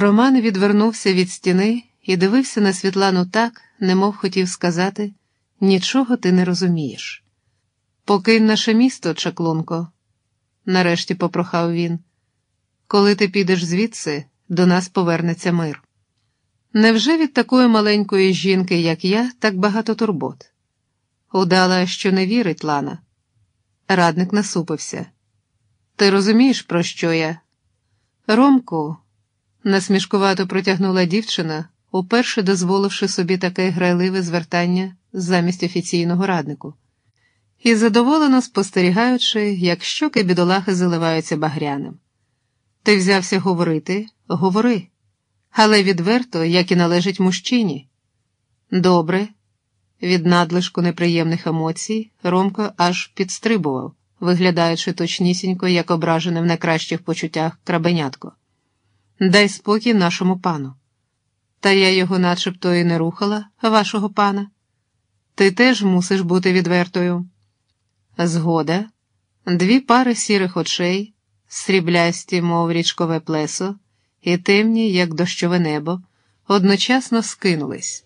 Роман відвернувся від стіни і дивився на Світлану так, немов хотів сказати нічого ти не розумієш. Покинь наше місто, чаклунко, нарешті попрохав він. Коли ти підеш звідси, до нас повернеться мир. Невже від такої маленької жінки, як я, так багато турбот? Удала, що не вірить Лана. Радник насупився. Ти розумієш, про що я? Ромку, насмішкувато протягнула дівчина, уперше дозволивши собі таке грайливе звертання замість офіційного раднику, і задоволено спостерігаючи, як щоки бідолахи заливаються багряним. Ти взявся говорити, говори, але відверто, як і належить мужчині. Добре. Від надлишку неприємних емоцій Ромко аж підстрибував, виглядаючи точнісінько, як ображене в найкращих почуттях крабенятко. Дай спокій нашому пану. Та я його начебто і не рухала, вашого пана. Ти теж мусиш бути відвертою. Згода, дві пари сірих очей, сріблясті, мов річкове плесо, і темні, як дощове небо, одночасно скинулись.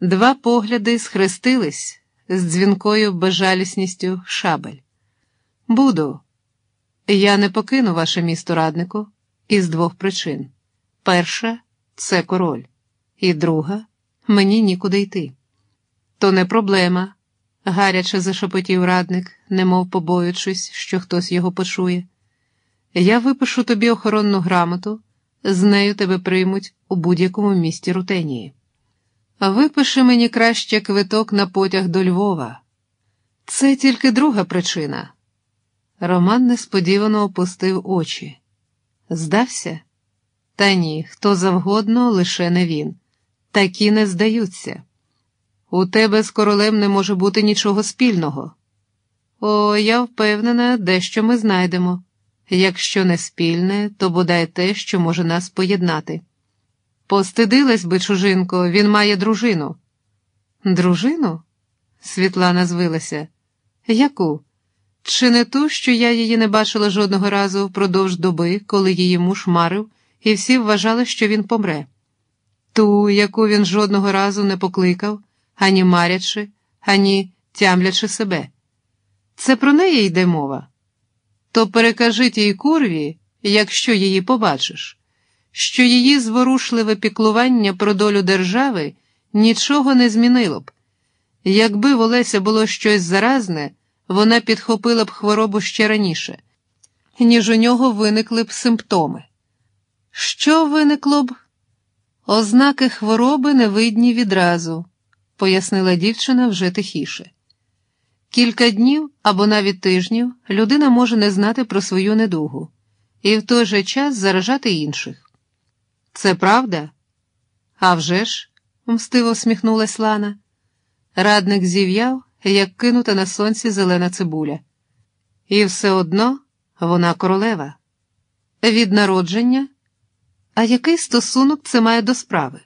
Два погляди схрестились з дзвінкою безжалісністю шабель. Буду. Я не покину ваше місто раднику із двох причин: перша це король, і друга мені нікуди йти. То не проблема, гаряче зашепотів радник, немов побоюючись, що хтось його почує. Я випишу тобі охоронну грамоту, з нею тебе приймуть у будь-якому місті Рутенії. Випиши мені краще квиток на потяг до Львова. Це тільки друга причина. Роман несподівано опустив очі. Здався? Та ні, хто завгодно, лише не він. Такі не здаються. У тебе з королем не може бути нічого спільного. О, я впевнена, дещо ми знайдемо. Якщо не спільне, то бодай те, що може нас поєднати. Постидилась би, чужинко, він має дружину. Дружину? Світлана звилася. Яку? Чи не ту, що я її не бачила жодного разу впродовж доби, коли її муж марив, і всі вважали, що він помре? Ту, яку він жодного разу не покликав, ані марячи, ані тямлячи себе. Це про неї йде мова. То перекажи тій курві, якщо її побачиш що її зворушливе піклування про долю держави нічого не змінило б. Якби в Олеся було щось заразне, вона підхопила б хворобу ще раніше, ніж у нього виникли б симптоми. Що виникло б? Ознаки хвороби не видні відразу, пояснила дівчина вже тихіше. Кілька днів або навіть тижнів людина може не знати про свою недугу і в той же час заражати інших. Це правда? «А вже ж», – мстиво всміхнулась Лана. Радник зів'яв, як кинута на сонці зелена цибуля. І все одно вона королева. Від народження. А який стосунок це має до справи?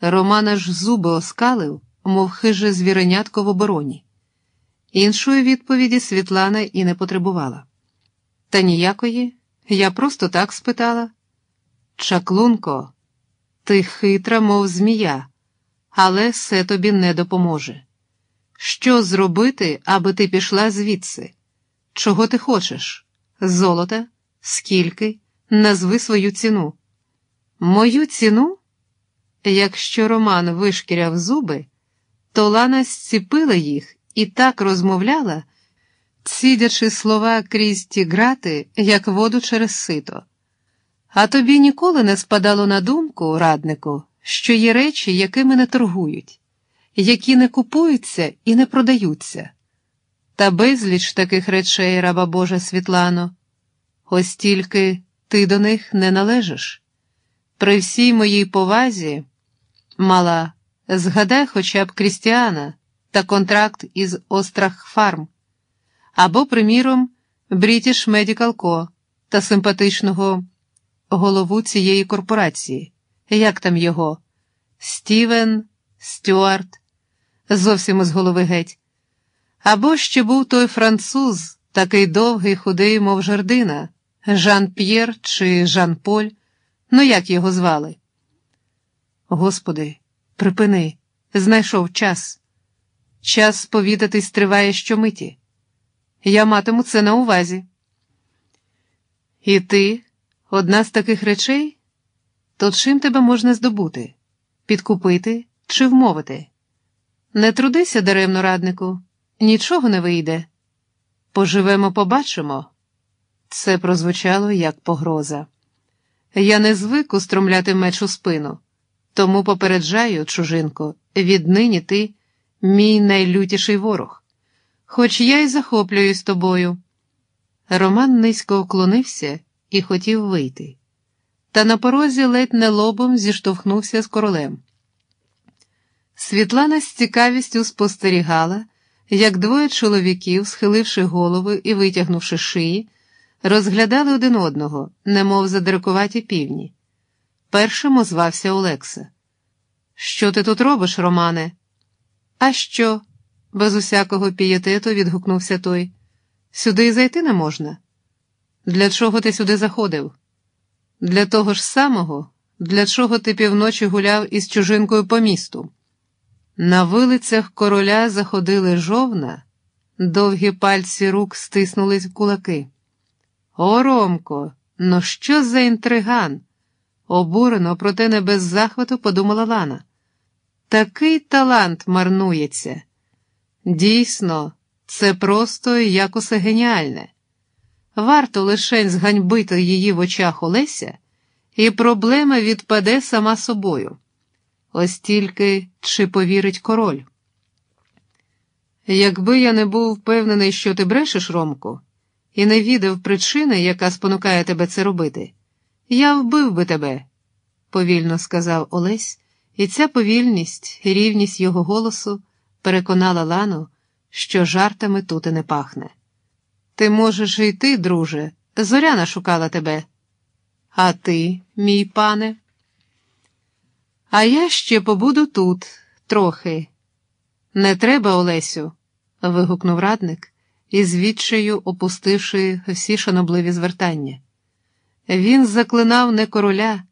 Роман аж зуби оскалив, мов хиже звіренятко в обороні. Іншої відповіді Світлана і не потребувала. Та ніякої, я просто так спитала. Чаклунко, ти хитра, мов змія, але все тобі не допоможе. Що зробити, аби ти пішла звідси? Чого ти хочеш? Золота? Скільки? Назви свою ціну. Мою ціну? Якщо Роман вишкіряв зуби, то Лана зціпила їх і так розмовляла, цідячи слова крізь ті грати, як воду через сито. А тобі ніколи не спадало на думку, раднику, що є речі, якими не торгують, які не купуються і не продаються. Та безліч таких речей, раба Божа Світлано, ось тільки ти до них не належиш. При всій моїй повазі, мала, згадай хоча б Крістіана та контракт із Острахфарм, або, приміром, British Medical Co. та симпатичного голову цієї корпорації. Як там його? Стівен, Стюарт, зовсім із голови геть. Або ще був той француз, такий довгий, худий, мов жердина, Жан П'єр чи Жан Поль. Ну, як його звали? Господи, припини, знайшов час. Час сповідатись триває щомиті. Я матиму це на увазі. І ти одна з таких речей? То чим тебе можна здобути? Підкупити чи вмовити? Не трудися даремно, раднику, нічого не вийде. Поживемо, побачимо. Це прозвучало як погроза. Я не звик устромляти меч у спину, тому попереджаю, чужинко, віднині ти мій найлютіший ворог. Хоч я й захоплююсь тобою. Роман низько уклонився і хотів вийти. Та на порозі ледь не лобом зіштовхнувся з королем. Світлана з цікавістю спостерігала, як двоє чоловіків, схиливши голови і витягнувши шиї, розглядали один одного, немов задиркуваті півні. Першим озвався Олекса. Що ти тут робиш, Романе? А що? без усякого пієтету відгукнувся той. Сюди й зайти не можна. Для чого ти сюди заходив? Для того ж самого, для чого ти півночі гуляв із чужинкою по місту. На вилицях короля заходили жовна, довгі пальці рук стиснулись в кулаки. О, Ромко, ну що за інтриган? Обурено, проте не без захвату подумала Лана. Такий талант марнується. Дійсно, це просто якосе геніальне. Варто лишень зганьбити її в очах Олеся, і проблема відпаде сама собою. Ось тільки чи повірить король. Якби я не був впевнений, що ти брешеш, Ромку, і не відав причини, яка спонукає тебе це робити, я вбив би тебе, повільно сказав Олесь, і ця повільність і рівність його голосу переконала Лану, що жартами тут і не пахне. Ти можеш йти, друже, зоряна шукала тебе. А ти, мій пане? А я ще побуду тут, трохи. Не треба, Олесю, вигукнув радник, із відчаю опустивши всі шанобливі звертання. Він заклинав не короля,